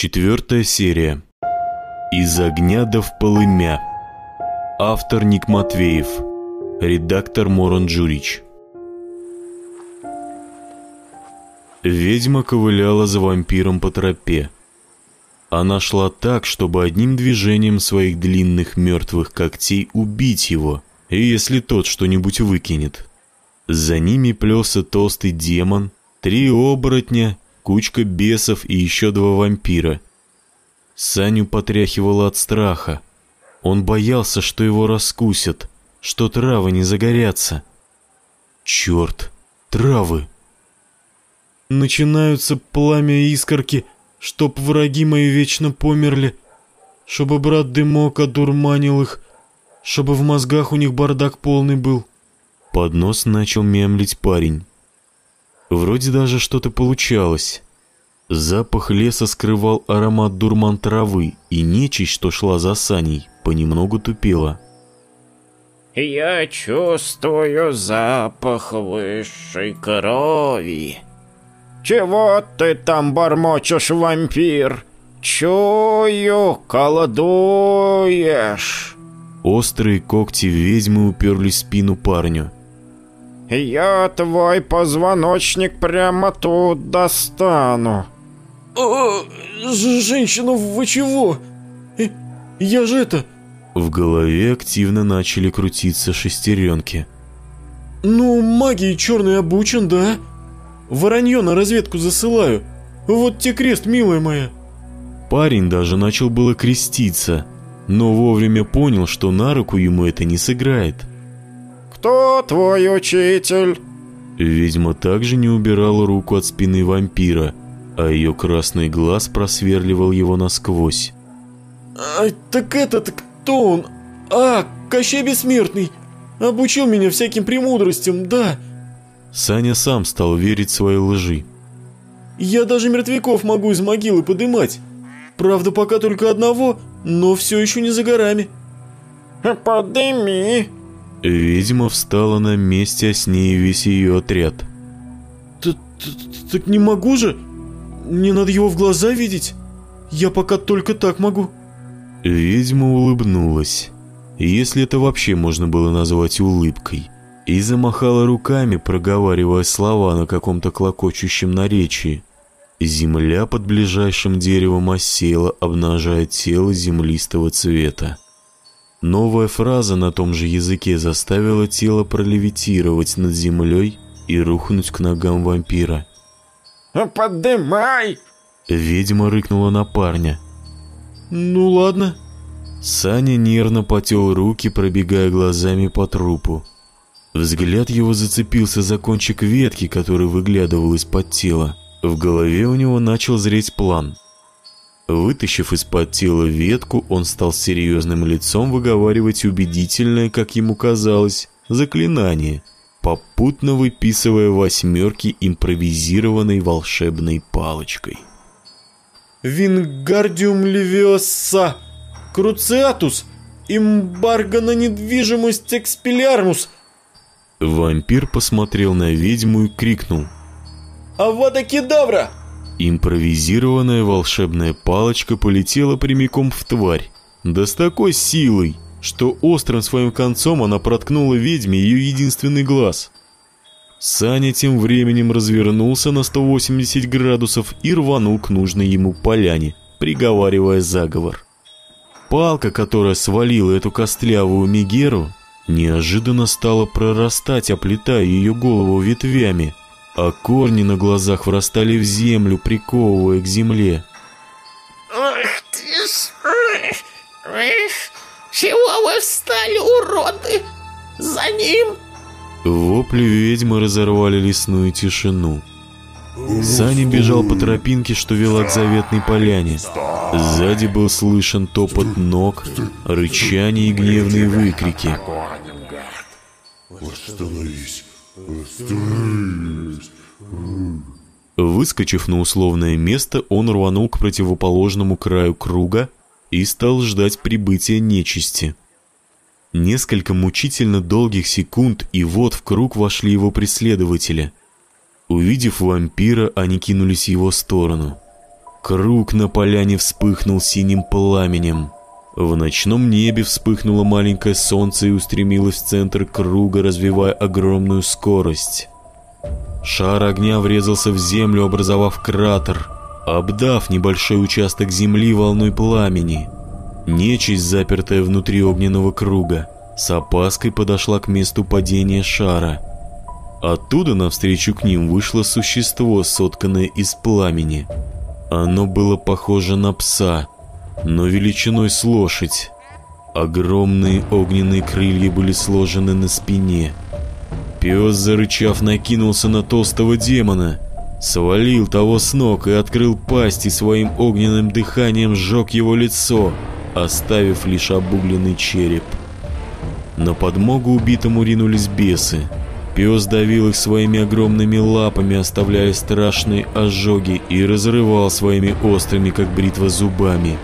Четвертая серия. Из огня до полымя. Автор Ник Матвеев. Редактор Морон Джурич. Ведьма ковыляла за вампиром по тропе. Она шла так, чтобы одним движением своих длинных мертвых когтей убить его, если тот что-нибудь выкинет. За ними плелся толстый демон, три оборотня, кучка бесов и еще два вампира. Саню потряхивало от страха. Он боялся, что его раскусят, что травы не загорятся. Черт, травы! Начинаются пламя искорки, чтоб враги мои вечно померли, чтобы брат дымок одурманил их, чтобы в мозгах у них бардак полный был. Под нос начал мемлить парень. Вроде даже что-то получалось. Запах леса скрывал аромат дурман травы, и нечисть, что шла за Саней, понемногу тупела. «Я чувствую запах высшей крови», «Чего ты там бормочешь, вампир? Чую, колдуешь!» Острые когти ведьмы уперли спину парню. «Я твой позвоночник прямо тут достану!» «О, женщина, вы чего? Э, я же это...» В голове активно начали крутиться шестеренки. «Ну, магией черный обучен, да?» Воронье на разведку засылаю. Вот те крест, милая моя. Парень даже начал было креститься, но вовремя понял, что на руку ему это не сыграет. «Кто твой учитель?» Ведьма также не убирала руку от спины вампира, а ее красный глаз просверливал его насквозь. «А, так этот кто он? А, Кощей Бессмертный! Обучил меня всяким премудростям, да!» Саня сам стал верить своей лжи. «Я даже мертвяков могу из могилы подымать. Правда, пока только одного, но все еще не за горами». «Подыми!» Ведьма встала на месте, а с ней весь ее отряд. «Так не могу же! Мне надо его в глаза видеть. Я пока только так могу». Ведьма улыбнулась, если это вообще можно было назвать улыбкой и замахала руками, проговаривая слова на каком-то клокочущем наречии. Земля под ближайшим деревом осела, обнажая тело землистого цвета. Новая фраза на том же языке заставила тело пролевитировать над землей и рухнуть к ногам вампира. «Подымай!» Ведьма рыкнула на парня. «Ну ладно». Саня нервно потел руки, пробегая глазами по трупу. Взгляд его зацепился за кончик ветки, который выглядывал из-под тела. В голове у него начал зреть план. Вытащив из-под тела ветку, он стал серьезным лицом выговаривать убедительное, как ему казалось, заклинание, попутно выписывая восьмерки импровизированной волшебной палочкой. «Вингардиум левиоса! Круциатус! Имбарго на недвижимость экспелярмус!» Вампир посмотрел на ведьму и крикнул. «Авада кедавра!» Импровизированная волшебная палочка полетела прямиком в тварь. Да с такой силой, что острым своим концом она проткнула ведьме ее единственный глаз. Саня тем временем развернулся на 180 градусов и рванул к нужной ему поляне, приговаривая заговор. Палка, которая свалила эту костлявую мигеру, неожиданно стала прорастать, оплетая ее голову ветвями, а корни на глазах врастали в землю, приковывая к земле. «Ах ты ж! Чего вы встали, уроды? За ним!» Вопли ведьмы разорвали лесную тишину. Саня бежал по тропинке, что вела к заветной поляне. Сзади был слышен топот ног, рычание и гневные выкрики. Остановись! Остановись! Выскочив на условное место, он рванул к противоположному краю круга и стал ждать прибытия нечисти. Несколько мучительно долгих секунд, и вот в круг вошли его преследователи. Увидев вампира, они кинулись в его сторону. Круг на поляне вспыхнул синим пламенем. В ночном небе вспыхнуло маленькое солнце и устремилось в центр круга, развивая огромную скорость. Шар огня врезался в землю, образовав кратер, обдав небольшой участок земли волной пламени. Нечисть, запертая внутри огненного круга, с опаской подошла к месту падения шара. Оттуда навстречу к ним вышло существо, сотканное из пламени. Оно было похоже на пса, но величиной с лошадь. Огромные огненные крылья были сложены на спине. Пес, зарычав, накинулся на толстого демона, свалил того с ног и открыл пасть и своим огненным дыханием сжег его лицо, оставив лишь обугленный череп. На подмогу убитому ринулись бесы. Пес давил их своими огромными лапами, оставляя страшные ожоги, и разрывал своими острыми, как бритва, зубами.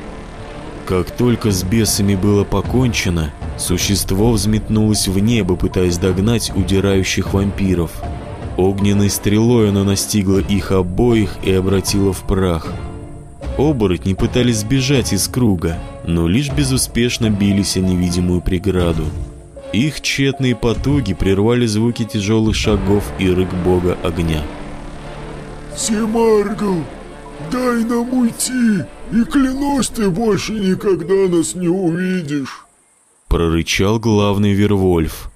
Как только с бесами было покончено, существо взметнулось в небо, пытаясь догнать удирающих вампиров. Огненной стрелой оно настигло их обоих и обратило в прах. Оборотни пытались сбежать из круга, но лишь безуспешно бились о невидимую преграду. Их тщетные потуги прервали звуки тяжелых шагов и рык бога огня. Семаргл, дай нам уйти, и клянусь, ты больше никогда нас не увидишь. Прорычал главный Вервольф.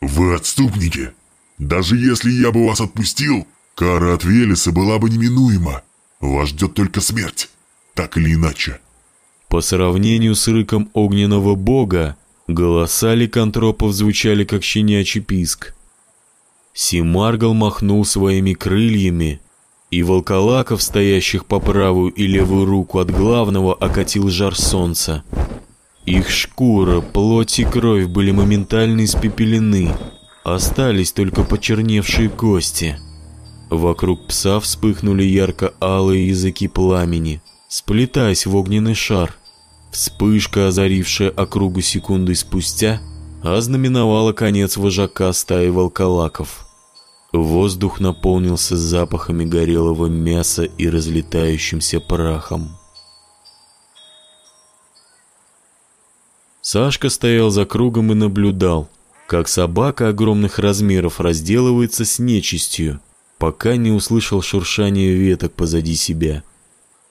Вы отступники. Даже если я бы вас отпустил, кара от Велеса была бы неминуема. Вас ждет только смерть, так или иначе. По сравнению с рыком огненного бога, голоса ликантропов звучали как щенячий писк. Симаргл махнул своими крыльями, и волколаков, стоящих по правую и левую руку от главного, окатил жар солнца. Их шкура, плоть и кровь были моментально испепелены, остались только почерневшие кости. Вокруг пса вспыхнули ярко-алые языки пламени, сплетаясь в огненный шар. Вспышка, озарившая округу секунды спустя, ознаменовала конец вожака стаи волколаков. Воздух наполнился запахами горелого мяса и разлетающимся прахом. Сашка стоял за кругом и наблюдал, как собака огромных размеров разделывается с нечистью, пока не услышал шуршание веток позади себя.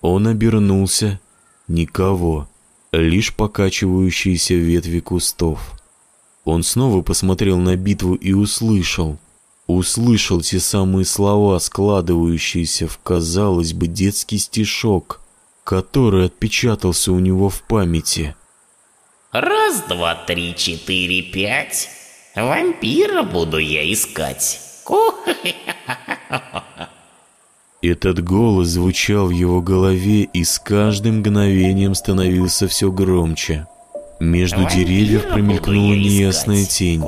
Он обернулся. Никого. Лишь покачивающиеся ветви кустов. Он снова посмотрел на битву и услышал. Услышал те самые слова, складывающиеся в, казалось бы, детский стишок, который отпечатался у него в памяти. Раз, два, три, четыре, пять. Вампира буду я искать. Ку Этот голос звучал в его голове и с каждым мгновением становился все громче. Между Вампира деревьев промелькнула неясная тень.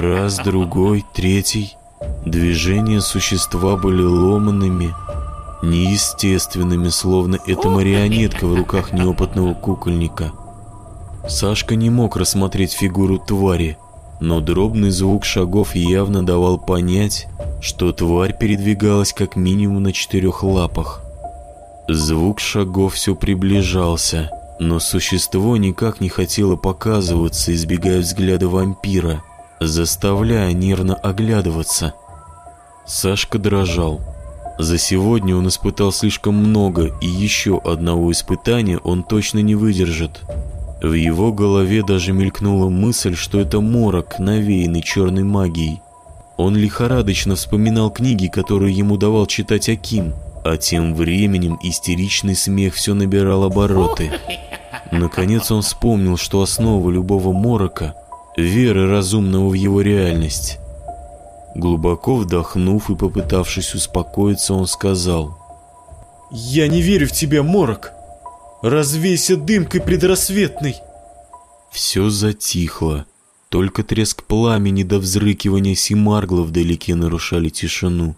Раз, другой, третий. Движения существа были ломанными, неестественными, словно это марионетка в руках неопытного кукольника. Сашка не мог рассмотреть фигуру твари, но дробный звук шагов явно давал понять, что тварь передвигалась как минимум на четырех лапах. Звук шагов все приближался, но существо никак не хотело показываться, избегая взгляда вампира, заставляя нервно оглядываться. Сашка дрожал. За сегодня он испытал слишком много, и еще одного испытания он точно не выдержит. В его голове даже мелькнула мысль, что это морок, навеянный черной магией. Он лихорадочно вспоминал книги, которые ему давал читать Аким, а тем временем истеричный смех все набирал обороты. Наконец он вспомнил, что основа любого морока — вера разумного в его реальность. Глубоко вдохнув и попытавшись успокоиться, он сказал Я не верю в тебя, Морок. Развейся дымкой предрассветной. Все затихло. Только треск пламени до взрыкивания Симаргла вдалеке нарушали тишину.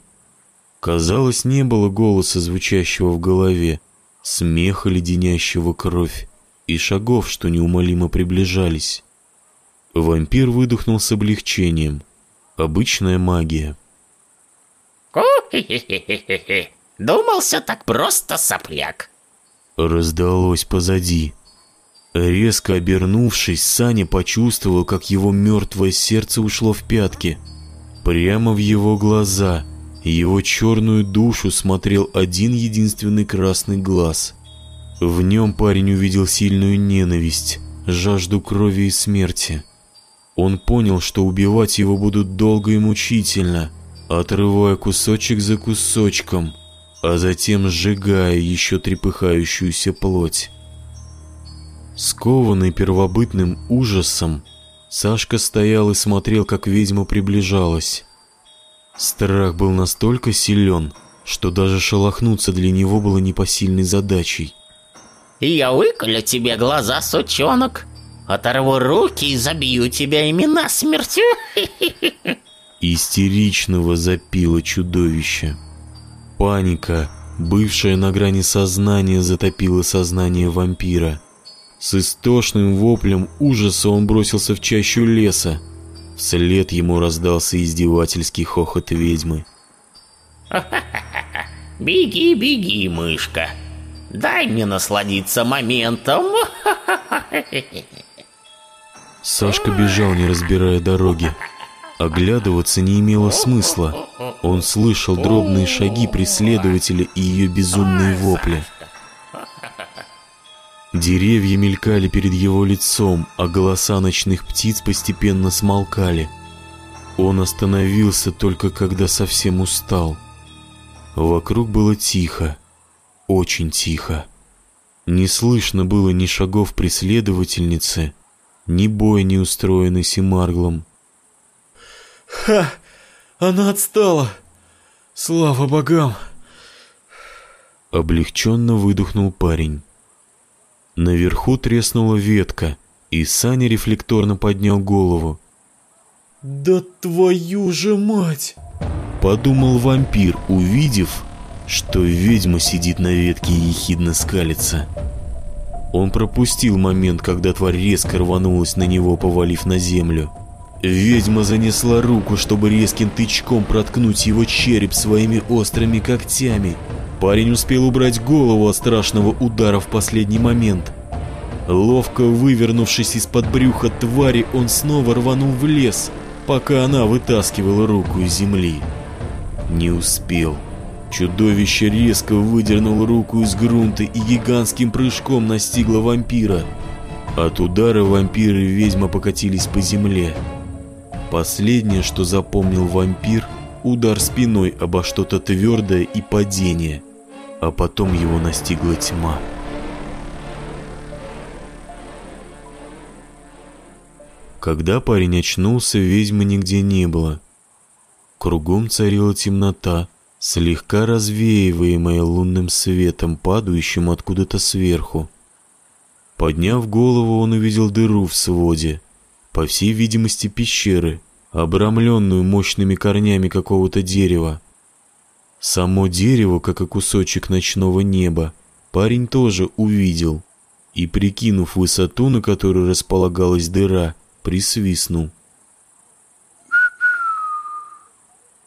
Казалось, не было голоса, звучащего в голове, смеха, леденящего кровь, и шагов, что неумолимо приближались. Вампир выдохнул с облегчением. Обычная магия. ку Думал, все так просто, сопляк. Раздалось позади. Резко обернувшись, Саня почувствовал, как его мертвое сердце ушло в пятки. Прямо в его глаза, его черную душу смотрел один единственный красный глаз. В нем парень увидел сильную ненависть, жажду крови и смерти. Он понял, что убивать его будут долго и мучительно, отрывая кусочек за кусочком, а затем сжигая еще трепыхающуюся плоть. Скованный первобытным ужасом, Сашка стоял и смотрел, как ведьма приближалась. Страх был настолько силен, что даже шелохнуться для него было непосильной задачей. Я выколю тебе глаза, сучонок. Оторву руки и забью тебя имена смертью. Истеричного запило чудовище. Паника, бывшая на грани сознания, затопила сознание вампира. С истошным воплем ужаса он бросился в чащу леса. Вслед ему раздался издевательский хохот ведьмы. Беги, беги, мышка. Дай мне насладиться моментом. Сашка бежал, не разбирая дороги. Оглядываться не имело смысла. Он слышал дробные шаги преследователя и ее безумные вопли. Деревья мелькали перед его лицом, а голоса ночных птиц постепенно смолкали. Он остановился только когда совсем устал. Вокруг было тихо, очень тихо. Не слышно было ни шагов преследовательницы, ни боя, не устроенный Симарглом. Ха! Она отстала! Слава богам! Облегченно выдохнул парень. Наверху треснула ветка, и Саня рефлекторно поднял голову. «Да твою же мать!» Подумал вампир, увидев, что ведьма сидит на ветке и ехидно скалится. Он пропустил момент, когда тварь резко рванулась на него, повалив на землю. Ведьма занесла руку, чтобы резким тычком проткнуть его череп своими острыми когтями – Парень успел убрать голову от страшного удара в последний момент. Ловко вывернувшись из-под брюха твари, он снова рванул в лес, пока она вытаскивала руку из земли. Не успел. Чудовище резко выдернуло руку из грунта и гигантским прыжком настигло вампира. От удара вампиры и ведьма покатились по земле. Последнее, что запомнил вампир – удар спиной обо что-то твердое и падение – а потом его настигла тьма. Когда парень очнулся, ведьмы нигде не было. Кругом царила темнота, слегка развеиваемая лунным светом, падающим откуда-то сверху. Подняв голову, он увидел дыру в своде, по всей видимости пещеры, обрамленную мощными корнями какого-то дерева. Само дерево, как и кусочек ночного неба, парень тоже увидел и, прикинув высоту, на которой располагалась дыра, присвистнул.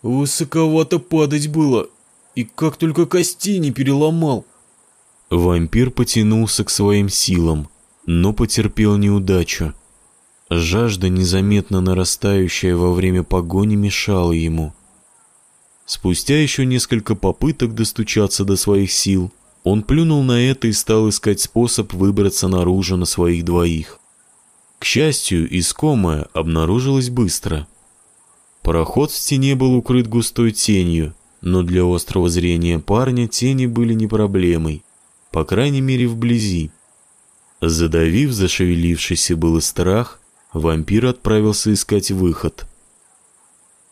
Высоковато падать было, и как только кости не переломал. Вампир потянулся к своим силам, но потерпел неудачу. Жажда, незаметно нарастающая во время погони, мешала ему. Спустя еще несколько попыток достучаться до своих сил, он плюнул на это и стал искать способ выбраться наружу на своих двоих. К счастью, искомое обнаружилось быстро. Проход в стене был укрыт густой тенью, но для острого зрения парня тени были не проблемой, по крайней мере вблизи. Задавив зашевелившийся был страх, вампир отправился искать выход –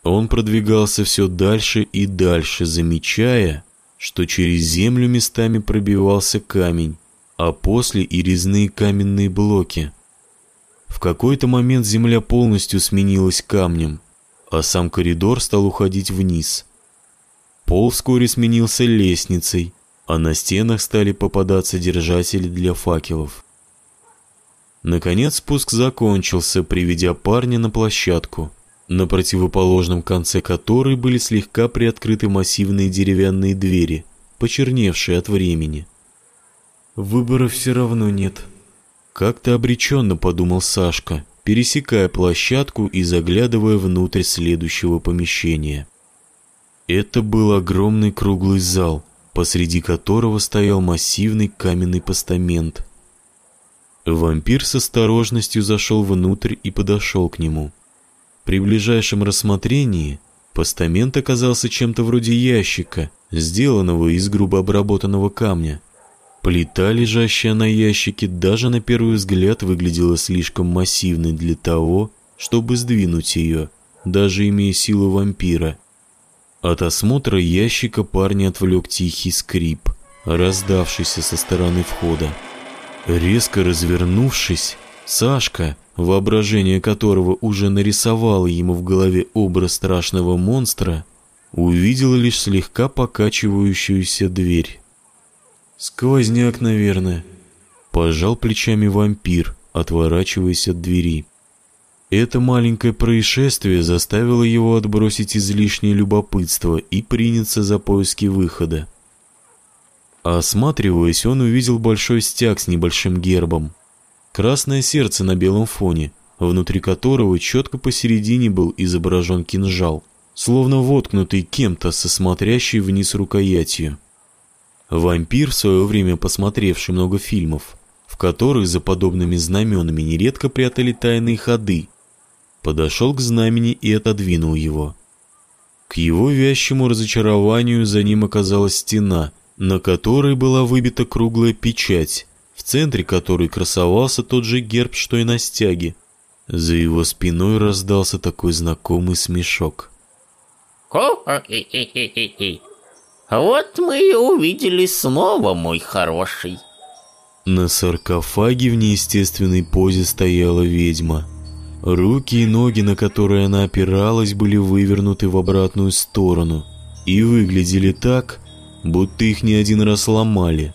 он продвигался все дальше и дальше, замечая, что через землю местами пробивался камень, а после и резные каменные блоки. В какой-то момент земля полностью сменилась камнем, а сам коридор стал уходить вниз. Пол вскоре сменился лестницей, а на стенах стали попадаться держатели для факелов. Наконец спуск закончился, приведя парня на площадку – на противоположном конце которой были слегка приоткрыты массивные деревянные двери, почерневшие от времени. Выбора все равно нет. Как-то обреченно подумал Сашка, пересекая площадку и заглядывая внутрь следующего помещения. Это был огромный круглый зал, посреди которого стоял массивный каменный постамент. Вампир с осторожностью зашел внутрь и подошел к нему. При ближайшем рассмотрении постамент оказался чем-то вроде ящика, сделанного из грубо обработанного камня. Плита, лежащая на ящике, даже на первый взгляд выглядела слишком массивной для того, чтобы сдвинуть ее, даже имея силу вампира. От осмотра ящика парня отвлек тихий скрип, раздавшийся со стороны входа. Резко развернувшись, Сашка, воображение которого уже нарисовало ему в голове образ страшного монстра, увидел лишь слегка покачивающуюся дверь. Сквозняк, наверное. Пожал плечами вампир, отворачиваясь от двери. Это маленькое происшествие заставило его отбросить излишнее любопытство и приняться за поиски выхода. Осматриваясь, он увидел большой стяг с небольшим гербом. Красное сердце на белом фоне, внутри которого четко посередине был изображен кинжал, словно воткнутый кем-то со смотрящей вниз рукоятью. Вампир, в свое время посмотревший много фильмов, в которых за подобными знаменами нередко прятали тайные ходы, подошел к знамени и отодвинул его. К его вящему разочарованию за ним оказалась стена, на которой была выбита круглая печать, в центре которой красовался тот же герб, что и на стяге. За его спиной раздался такой знакомый смешок. Хо-хо-хи-хи-хи-хи. Вот мы и увиделись снова, мой хороший. На саркофаге в неестественной позе стояла ведьма. Руки и ноги, на которые она опиралась, были вывернуты в обратную сторону и выглядели так, будто их не один раз ломали.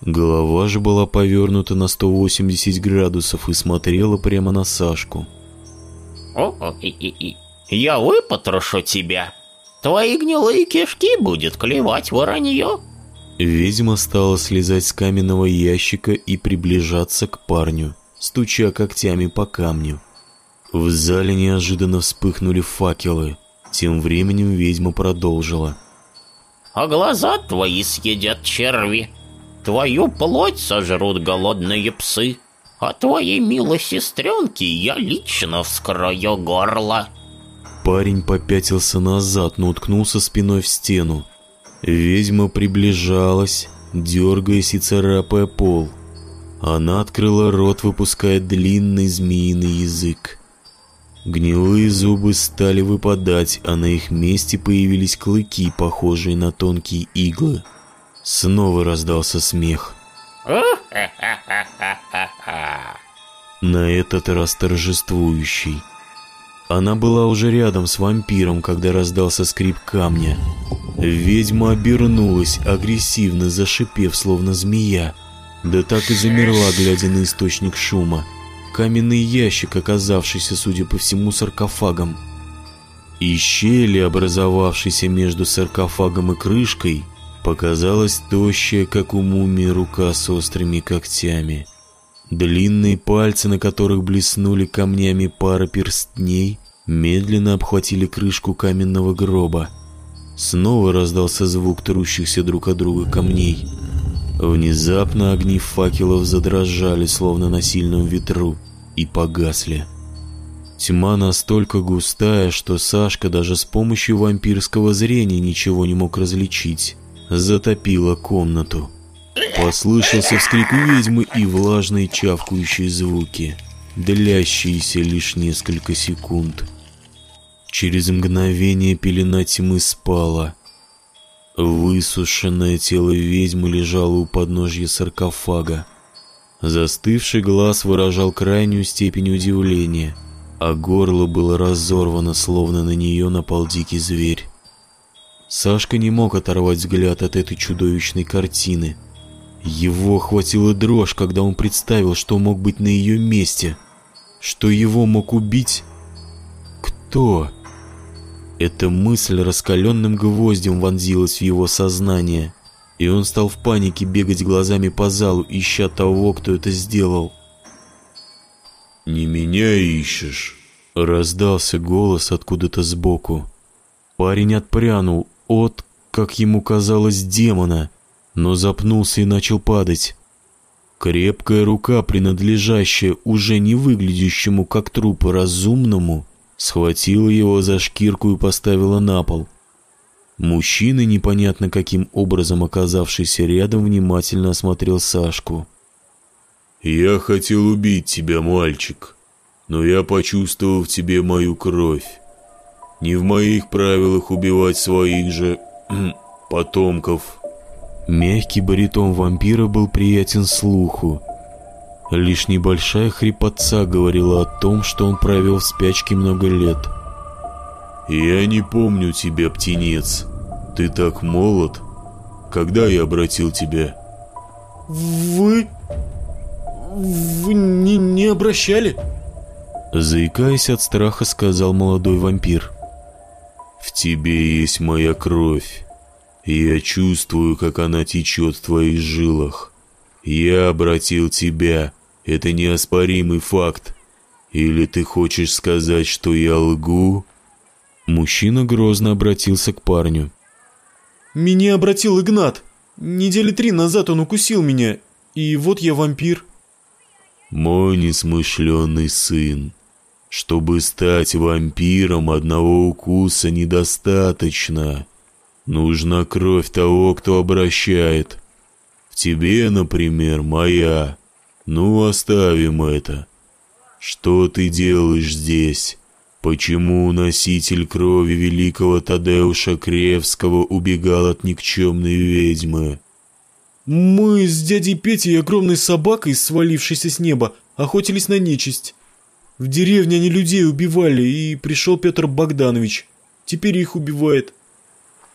Голова же была повернута на 180 градусов и смотрела прямо на Сашку. О-о-и-и-и. Я выпотрошу тебя. Твои гнилые кишки будет клевать воронье. Ведьма стала слезать с каменного ящика и приближаться к парню, стуча когтями по камню. В зале неожиданно вспыхнули факелы. Тем временем ведьма продолжила. А глаза твои съедят черви. Твою плоть сожрут голодные псы. А твоей милой сестренке я лично вскрою горло. Парень попятился назад, но уткнулся спиной в стену. Ведьма приближалась, дергаясь и царапая пол. Она открыла рот, выпуская длинный змеиный язык. Гнилые зубы стали выпадать, а на их месте появились клыки, похожие на тонкие иглы. Снова раздался смех. На этот раз торжествующий. Она была уже рядом с вампиром, когда раздался скрип камня. Ведьма обернулась, агрессивно зашипев, словно змея. Да так и замерла, глядя на источник шума. Каменный ящик, оказавшийся, судя по всему, саркофагом. И щели, образовавшейся между саркофагом и крышкой, показалась тощая, как у мумии, рука с острыми когтями. Длинные пальцы, на которых блеснули камнями пара перстней, медленно обхватили крышку каменного гроба. Снова раздался звук трущихся друг от друга камней. Внезапно огни факелов задрожали, словно на сильном ветру, и погасли. Тьма настолько густая, что Сашка даже с помощью вампирского зрения ничего не мог различить. Затопила комнату. Послышался вскрик ведьмы и влажные чавкающие звуки, длящиеся лишь несколько секунд. Через мгновение пелена тьмы спала. Высушенное тело ведьмы лежало у подножья саркофага. Застывший глаз выражал крайнюю степень удивления, а горло было разорвано, словно на нее напал дикий зверь. Сашка не мог оторвать взгляд от этой чудовищной картины – его охватила дрожь, когда он представил, что мог быть на ее месте. Что его мог убить... Кто? Эта мысль раскаленным гвоздем вонзилась в его сознание. и он стал в панике бегать глазами по залу, ища того, кто это сделал. «Не меня ищешь?» — раздался голос откуда-то сбоку. Парень отпрянул от, как ему казалось, демона, но запнулся и начал падать. Крепкая рука, принадлежащая уже не выглядящему как труп разумному, схватила его за шкирку и поставила на пол. Мужчина, непонятно каким образом оказавшийся рядом, внимательно осмотрел Сашку. «Я хотел убить тебя, мальчик, но я почувствовал в тебе мою кровь. Не в моих правилах убивать своих же потомков». Мягкий баритон вампира был приятен слуху. Лишь небольшая хрипотца говорила о том, что он провел в спячке много лет. «Я не помню тебя, птенец. Ты так молод. Когда я обратил тебя?» «Вы... вы не, не обращали?» Заикаясь от страха, сказал молодой вампир. «В тебе есть моя кровь. Я чувствую, как она течет в твоих жилах. Я обратил тебя. Это неоспоримый факт. Или ты хочешь сказать, что я лгу?» Мужчина грозно обратился к парню. «Меня обратил Игнат. Недели три назад он укусил меня, и вот я вампир». «Мой несмышленный сын, чтобы стать вампиром, одного укуса недостаточно. Нужна кровь того, кто обращает. В тебе, например, моя. Ну, оставим это. Что ты делаешь здесь? Почему носитель крови великого Тадеуша Кревского убегал от никчемной ведьмы? Мы с дядей Петей и огромной собакой, свалившейся с неба, охотились на нечисть. В деревне они людей убивали, и пришел Петр Богданович. Теперь их убивает.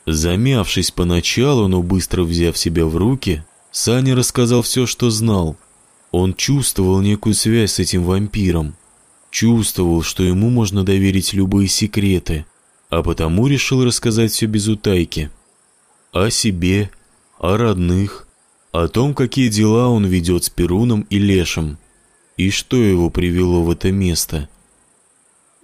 Замявшись поначалу, но быстро взяв себя в руки, Саня рассказал все, что знал. Он чувствовал некую связь с этим вампиром. Чувствовал, что ему можно доверить любые секреты, а потому решил рассказать все без утайки. О себе, о родных, о том, какие дела он ведет с Перуном и Лешем, и что его привело в это место.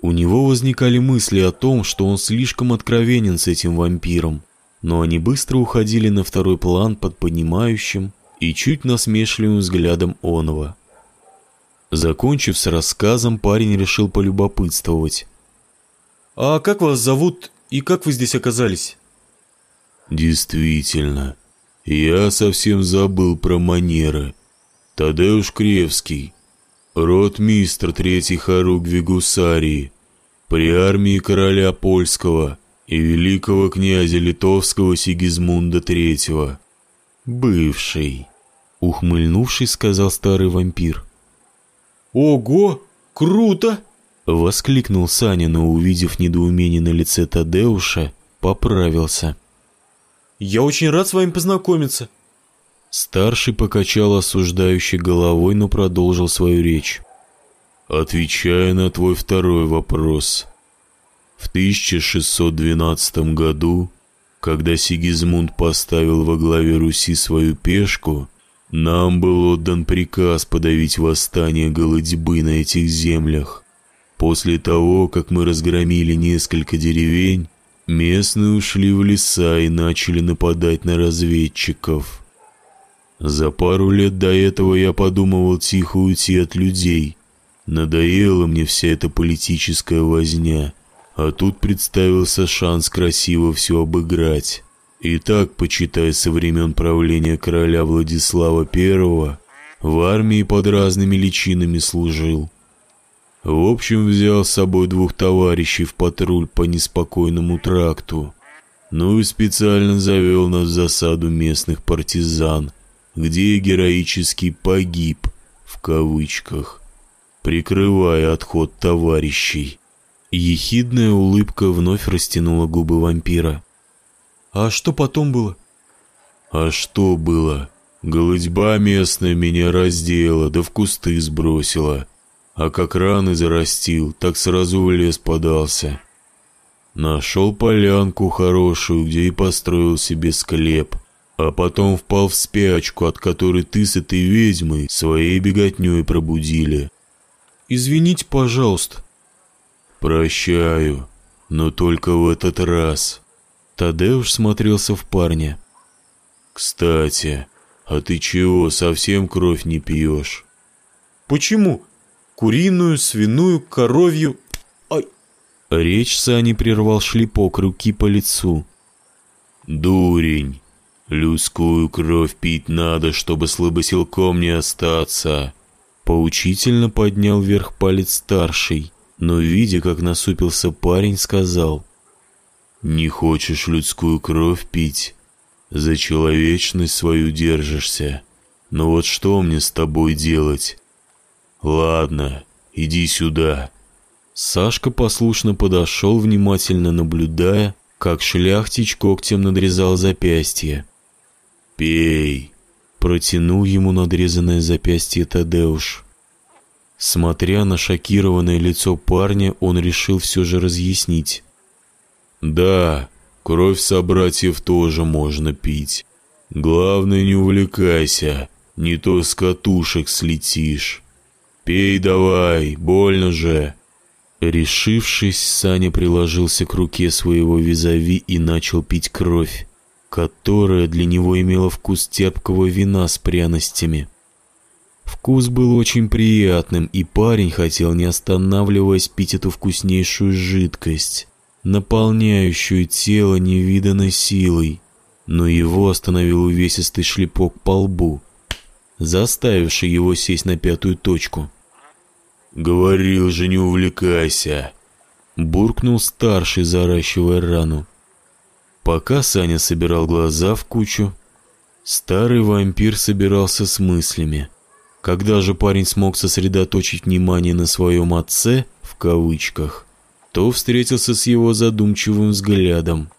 У него возникали мысли о том, что он слишком откровенен с этим вампиром, но они быстро уходили на второй план под поднимающим и чуть насмешливым взглядом Онова. Закончив с рассказом, парень решил полюбопытствовать. «А как вас зовут и как вы здесь оказались?» «Действительно, я совсем забыл про манеры. Тадеуш Кревский, ротмистр третий хоругви гусарии, при армии короля польского и великого князя литовского Сигизмунда III. Бывший, ухмыльнувшись, сказал старый вампир. «Ого, круто!» Воскликнул Саня, но, увидев недоумение на лице Тадеуша, поправился. «Я очень рад с вами познакомиться. Старший покачал осуждающей головой, но продолжил свою речь. Отвечая на твой второй вопрос. В 1612 году, когда Сигизмунд поставил во главе Руси свою пешку, нам был отдан приказ подавить восстание голодьбы на этих землях. После того, как мы разгромили несколько деревень, местные ушли в леса и начали нападать на разведчиков. За пару лет до этого я подумывал тихо уйти от людей. Надоела мне вся эта политическая возня. А тут представился шанс красиво все обыграть. И так, почитай, со времен правления короля Владислава I, в армии под разными личинами служил. В общем, взял с собой двух товарищей в патруль по неспокойному тракту. Ну и специально завел нас в засаду местных партизан – где героически погиб, в кавычках, прикрывая отход товарищей. Ехидная улыбка вновь растянула губы вампира. «А что потом было?» «А что было? Голодьба местная меня раздела, да в кусты сбросила. А как раны зарастил, так сразу в лес подался. Нашел полянку хорошую, где и построил себе склеп. А потом впал в спячку, от которой ты с этой ведьмой своей беготней пробудили. Извините, пожалуйста. Прощаю, но только в этот раз. Тадеуш смотрелся в парня. Кстати, а ты чего, совсем кровь не пьешь? Почему? Куриную, свиную, коровью... Ай! Речь Сани прервал шлепок руки по лицу. Дурень, людскую кровь пить надо, чтобы слабосилком не остаться. Поучительно поднял вверх палец старший, но, видя, как насупился парень, сказал. Не хочешь людскую кровь пить? За человечность свою держишься. Но вот что мне с тобой делать? Ладно, иди сюда. Сашка послушно подошел, внимательно наблюдая, как шляхтич когтем надрезал запястье. «Пей!» — протянул ему надрезанное запястье Тадеуш. Смотря на шокированное лицо парня, он решил все же разъяснить. «Да, Кровь собратьев тоже можно пить. Главное, не увлекайся, не то с катушек слетишь. Пей давай, больно же. Решившись, Саня приложился к руке своего визави и начал пить кровь, которая для него имела вкус терпкого вина с пряностями. Вкус был очень приятным, и парень хотел, не останавливаясь, пить эту вкуснейшую жидкость наполняющую тело невиданной силой, но его остановил увесистый шлепок по лбу, заставивший его сесть на пятую точку. «Говорил же, не увлекайся!» Буркнул старший, заращивая рану. Пока Саня собирал глаза в кучу, старый вампир собирался с мыслями. Когда же парень смог сосредоточить внимание на своем «отце», в кавычках, то встретился с его задумчивым взглядом.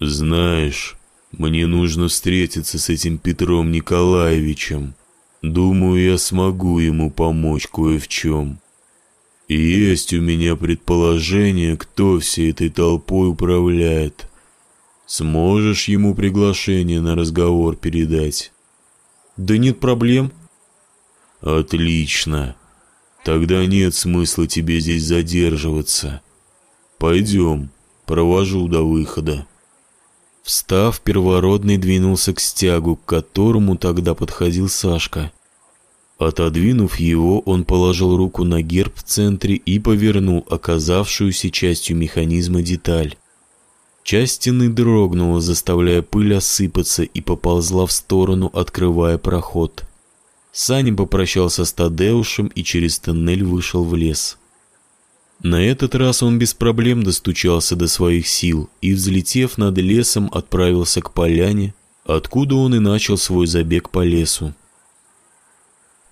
«Знаешь, мне нужно встретиться с этим Петром Николаевичем. Думаю, я смогу ему помочь кое в чем. И есть у меня предположение, кто всей этой толпой управляет. Сможешь ему приглашение на разговор передать?» «Да нет проблем». «Отлично. Тогда нет смысла тебе здесь задерживаться. Пойдем, провожу до выхода. Встав, первородный двинулся к стягу, к которому тогда подходил Сашка. Отодвинув его, он положил руку на герб в центре и повернул оказавшуюся частью механизма деталь. Часть стены дрогнула, заставляя пыль осыпаться и поползла в сторону, открывая проход. Саня попрощался с Тадеушем и через тоннель вышел в лес. На этот раз он без проблем достучался до своих сил и, взлетев над лесом, отправился к поляне, откуда он и начал свой забег по лесу.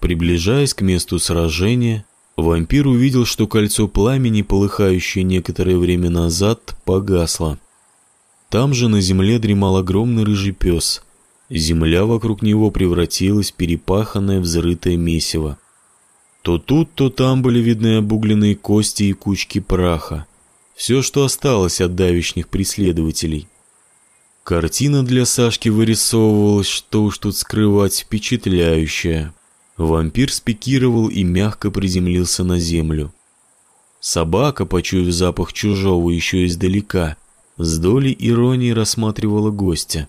Приближаясь к месту сражения, вампир увидел, что кольцо пламени, полыхающее некоторое время назад, погасло. Там же на земле дремал огромный рыжий пес – Земля вокруг него превратилась в перепаханное взрытое месиво. То тут, то там были видны обугленные кости и кучки праха. Все, что осталось от давишних преследователей. Картина для Сашки вырисовывалась, что уж тут скрывать, впечатляющая. Вампир спикировал и мягко приземлился на землю. Собака, почуяв запах чужого еще издалека, с долей иронии рассматривала гостя.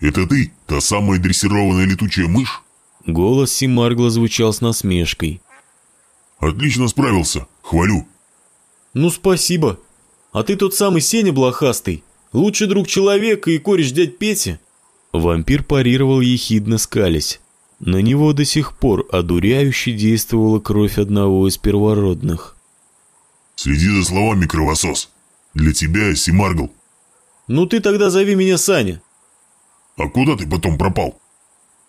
«Это ты, та самая дрессированная летучая мышь?» Голос Симаргла звучал с насмешкой. «Отлично справился, хвалю». «Ну, спасибо. А ты тот самый Сеня Блохастый, лучший друг человека и кореш дядь Петя?» Вампир парировал ехидно скались. На него до сих пор одуряюще действовала кровь одного из первородных. «Следи за словами, кровосос. Для тебя Симаргл». «Ну ты тогда зови меня Саня. А куда ты потом пропал?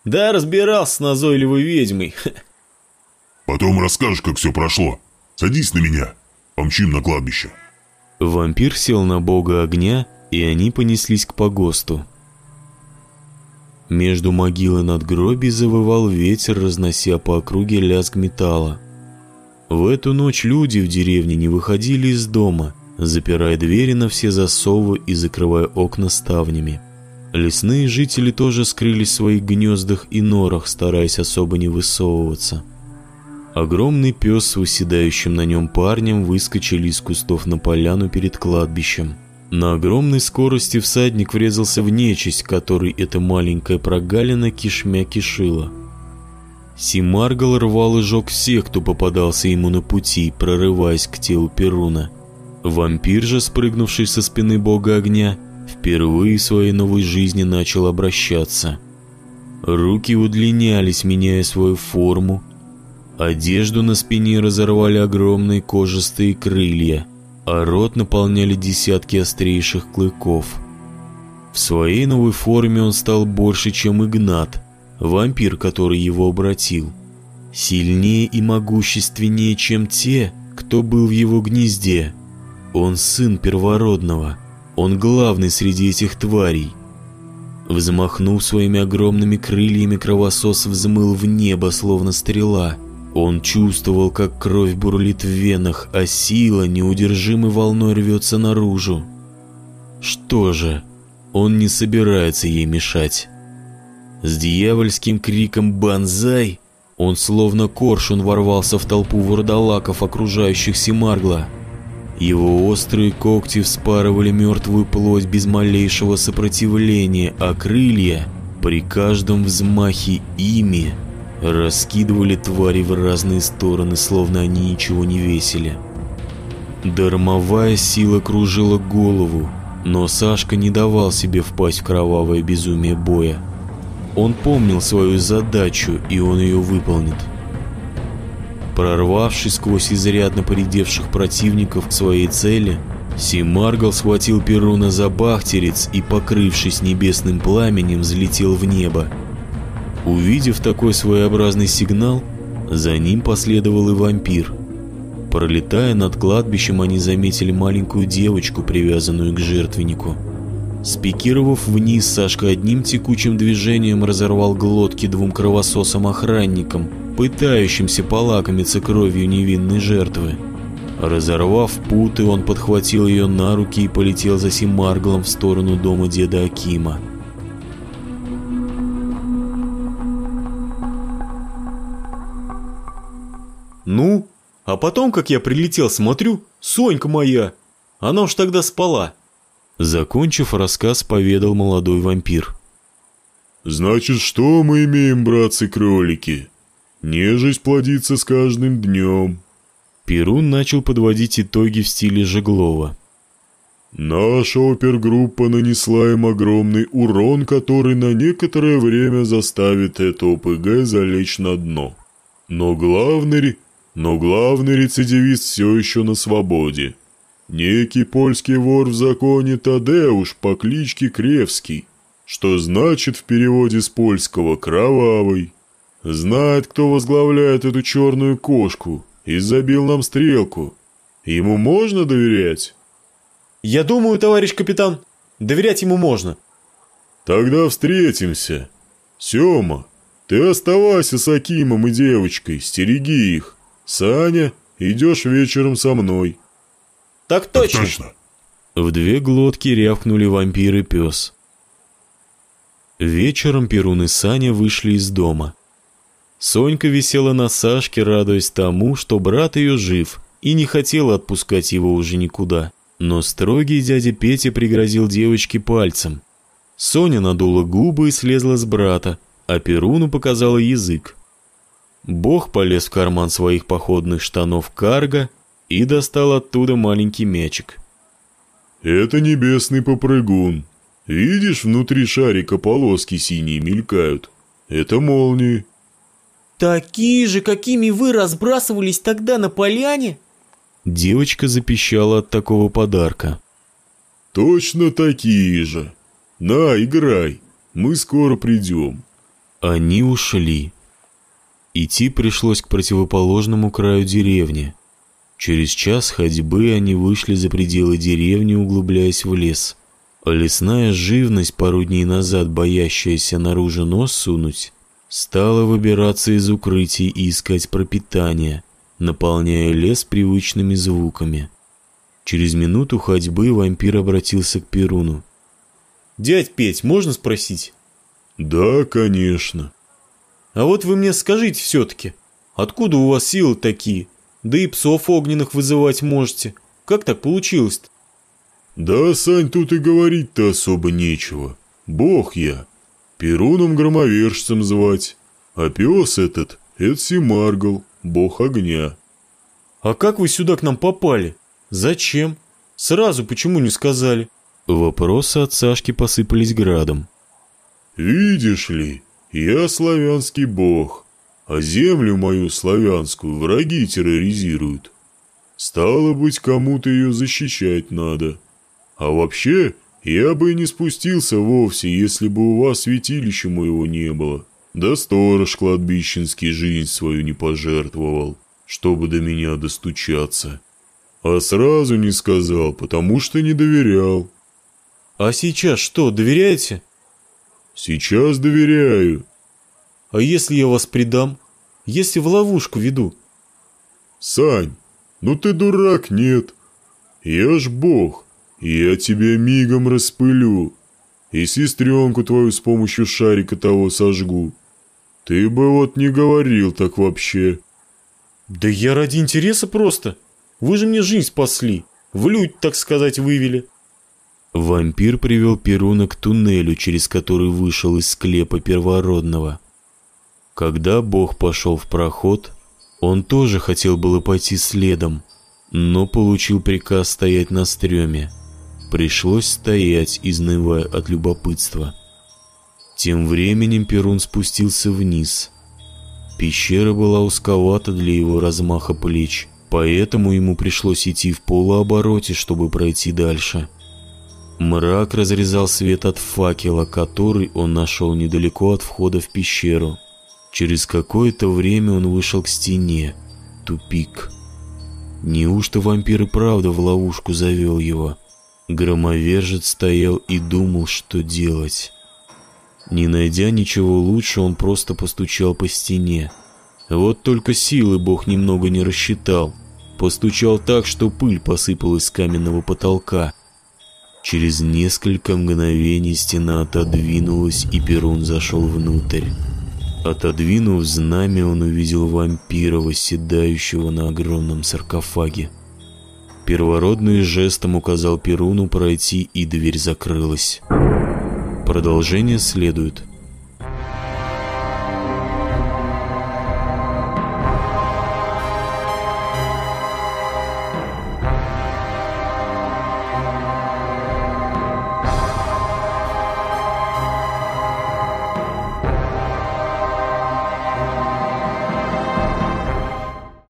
Да, разбирался с назойливой ведьмой. Потом расскажешь, как все прошло. Садись на меня. Помчим на кладбище. Вампир сел на бога огня, и они понеслись к погосту. Между могил и надгробий завывал ветер, разнося по округе лязг металла. В эту ночь люди в деревне не выходили из дома, запирая двери на все засовы и закрывая окна ставнями. Лесные жители тоже скрылись в своих гнездах и норах, стараясь особо не высовываться. Огромный пес с выседающим на нем парнем выскочили из кустов на поляну перед кладбищем. На огромной скорости всадник врезался в нечисть, которой эта маленькая прогалина кишмя кишила. Симаргал рвал и жег всех, кто попадался ему на пути, прорываясь к телу Перуна. Вампир же, спрыгнувший со спины бога огня, впервые в своей новой жизни начал обращаться. Руки удлинялись, меняя свою форму. Одежду на спине разорвали огромные кожистые крылья, а рот наполняли десятки острейших клыков. В своей новой форме он стал больше, чем Игнат, вампир, который его обратил. Сильнее и могущественнее, чем те, кто был в его гнезде. Он сын первородного. Он главный среди этих тварей. Взмахнув своими огромными крыльями, кровосос взмыл в небо, словно стрела. Он чувствовал, как кровь бурлит в венах, а сила неудержимой волной рвется наружу. Что же, он не собирается ей мешать. С дьявольским криком «Бонзай!» он словно коршун ворвался в толпу вурдалаков, окружающих Симаргла. Его острые когти вспарывали мертвую плоть без малейшего сопротивления, а крылья при каждом взмахе ими раскидывали твари в разные стороны, словно они ничего не весили. Дармовая сила кружила голову, но Сашка не давал себе впасть в кровавое безумие боя. Он помнил свою задачу, и он ее выполнит. Прорвавшись сквозь изрядно поредевших противников к своей цели, Симаргал схватил Перуна за бахтерец и, покрывшись небесным пламенем, взлетел в небо. Увидев такой своеобразный сигнал, за ним последовал и вампир. Пролетая над кладбищем, они заметили маленькую девочку, привязанную к жертвеннику. Спикировав вниз, Сашка одним текучим движением разорвал глотки двум кровососам-охранникам, пытающимся полакомиться кровью невинной жертвы. Разорвав путы, он подхватил ее на руки и полетел за Симарглом в сторону дома деда Акима. Ну, а потом, как я прилетел, смотрю, Сонька моя. Она уж тогда спала. Закончив рассказ, поведал молодой вампир. «Значит, что мы имеем, братцы-кролики? Нежесть плодится с каждым днем». Перун начал подводить итоги в стиле Жеглова. «Наша опергруппа нанесла им огромный урон, который на некоторое время заставит это ОПГ залечь на дно. Но главный, но главный рецидивист все еще на свободе. Некий польский вор в законе Тадеуш по кличке Кревский, что значит в переводе с польского «кровавый». Знает, кто возглавляет эту черную кошку, и забил нам стрелку. Ему можно доверять? Я думаю, товарищ капитан, доверять ему можно. Тогда встретимся. Сёма, ты оставайся с Акимом и девочкой, стереги их. Саня, идешь вечером со мной. Так точно. точно. В две глотки рявкнули вампир и пес. Вечером Перун и Саня вышли из дома. Сонька висела на Сашке, радуясь тому, что брат ее жив, и не хотела отпускать его уже никуда. Но строгий дядя Петя пригрозил девочке пальцем. Соня надула губы и слезла с брата, а Перуну показала язык. Бог полез в карман своих походных штанов карга и достал оттуда маленький мячик. «Это небесный попрыгун. Видишь, внутри шарика полоски синие мелькают. Это молнии». «Такие же, какими вы разбрасывались тогда на поляне?» Девочка запищала от такого подарка. «Точно такие же. На, играй. Мы скоро придем». Они ушли. Идти пришлось к противоположному краю деревни. Через час ходьбы они вышли за пределы деревни, углубляясь в лес. Лесная живность, пару дней назад боящаяся наружу нос сунуть, стала выбираться из укрытий и искать пропитание, наполняя лес привычными звуками. Через минуту ходьбы вампир обратился к Перуну. Дядь Петь, можно спросить? Да, конечно. А вот вы мне скажите все-таки, откуда у вас силы такие? Да и псов огненных вызывать можете. Как так получилось-то? Да, Сань, тут и говорить-то особо нечего. Бог я. Перуном-громовержцем звать. А пес этот — это Симаргл, бог огня. А как вы сюда к нам попали? Зачем? Сразу почему не сказали? Вопросы от Сашки посыпались градом. Видишь ли, я славянский бог, а землю мою славянскую враги терроризируют. Стало быть, кому-то ее защищать надо. А вообще, я бы и не спустился вовсе, если бы у вас святилища моего не было. Да сторож кладбищенский жизнь свою не пожертвовал, чтобы до меня достучаться. А сразу не сказал, потому что не доверял. А сейчас что, доверяете? Сейчас доверяю. А если я вас предам? Если в ловушку веду? Сань, ну ты дурак, нет. Я ж бог, я тебя мигом распылю. И сестренку твою с помощью шарика того сожгу. Ты бы вот не говорил так вообще. Да я ради интереса просто. Вы же мне жизнь спасли. В людь, так сказать, вывели. Вампир привел Перуна к туннелю, через который вышел из склепа первородного. Когда бог пошел в проход, он тоже хотел было пойти следом, но получил приказ стоять на стреме. Пришлось стоять, изнывая от любопытства. Тем временем Перун спустился вниз. Пещера была узковата для его размаха плеч, поэтому ему пришлось идти в полуобороте, чтобы пройти дальше. Мрак разрезал свет от факела, который он нашел недалеко от входа в пещеру. Через какое-то время он вышел к стене. Тупик. Неужто вампир и правда в ловушку завел его? Громовержец стоял и думал, что делать. Не найдя ничего лучше, он просто постучал по стене. Вот только силы бог немного не рассчитал. Постучал так, что пыль посыпалась с каменного потолка. Через несколько мгновений стена отодвинулась, и Перун зашел внутрь. Отодвинув знамя, он увидел вампира, восседающего на огромном саркофаге. Первородный жестом указал Перуну пройти, и дверь закрылась. Продолжение следует.